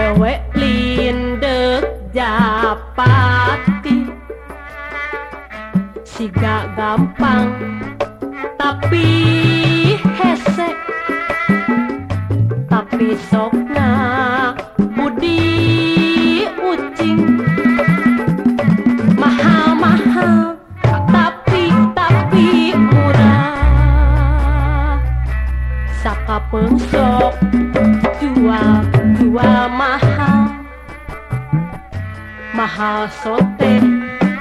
wewek lindek japati siga gampang tapi hesek tapi sokna budi ucing. Mahal-mahal tapi tapi murah. Saka pengsok jual. jiwa mahal mahal sote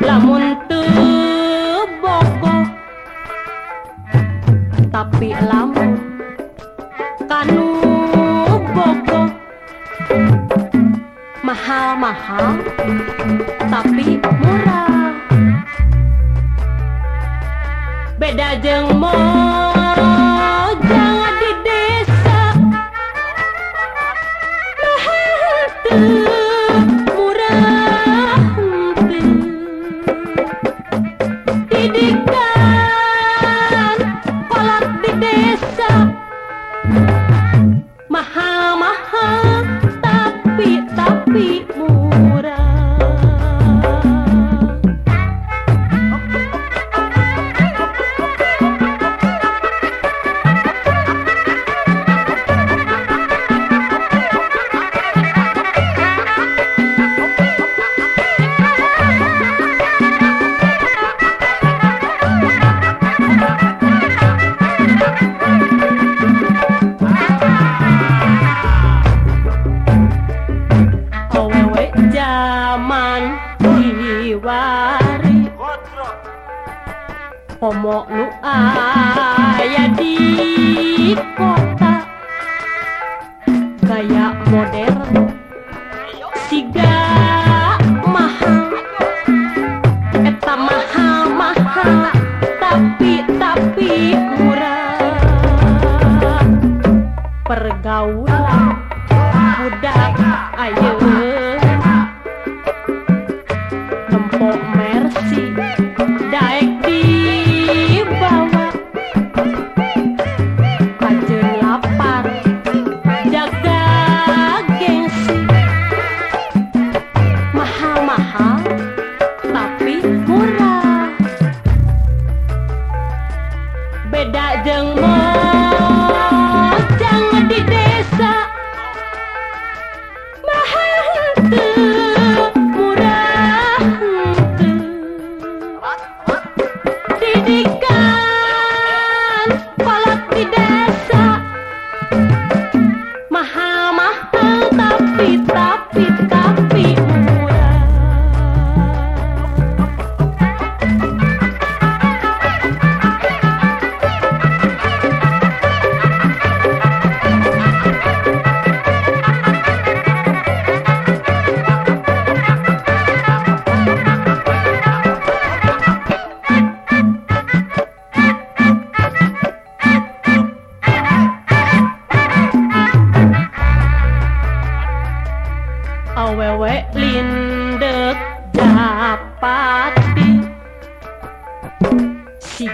lamun tebogo tapi lamun kanu bogoh mahal-mahal tapi murah. Beda jeng mau Thank you. Zaman diwari. Homo nu aya di kota. Gaya modern. Siga mahal Eta mahal-mahal Tapi tapi murah. Pergaulan budak ayo mercy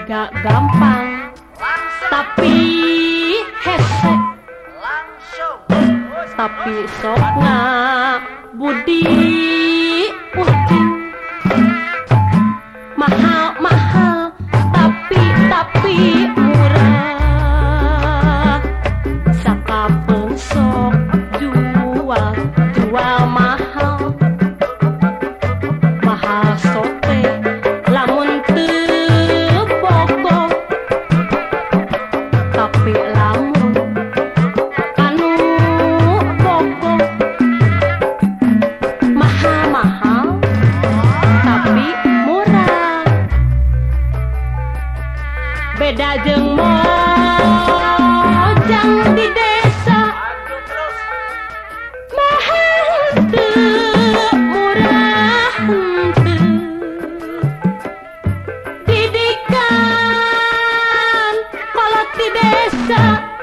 gak gampang Langsung. tapi hesek Langsung. tapi sok budi uhting mahal mahal tapi tapi murah sakapeung sok jual jual mahal happy best.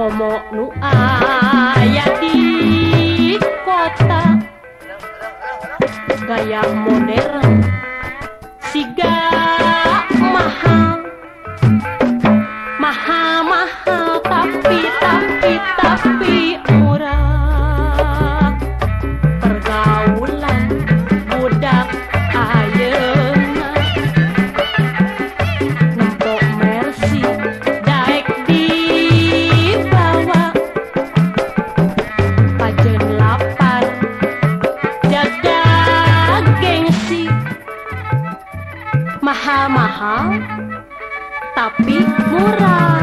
homo nu aya di kota. Gaya modern. Siga mahal-mahal tapi murah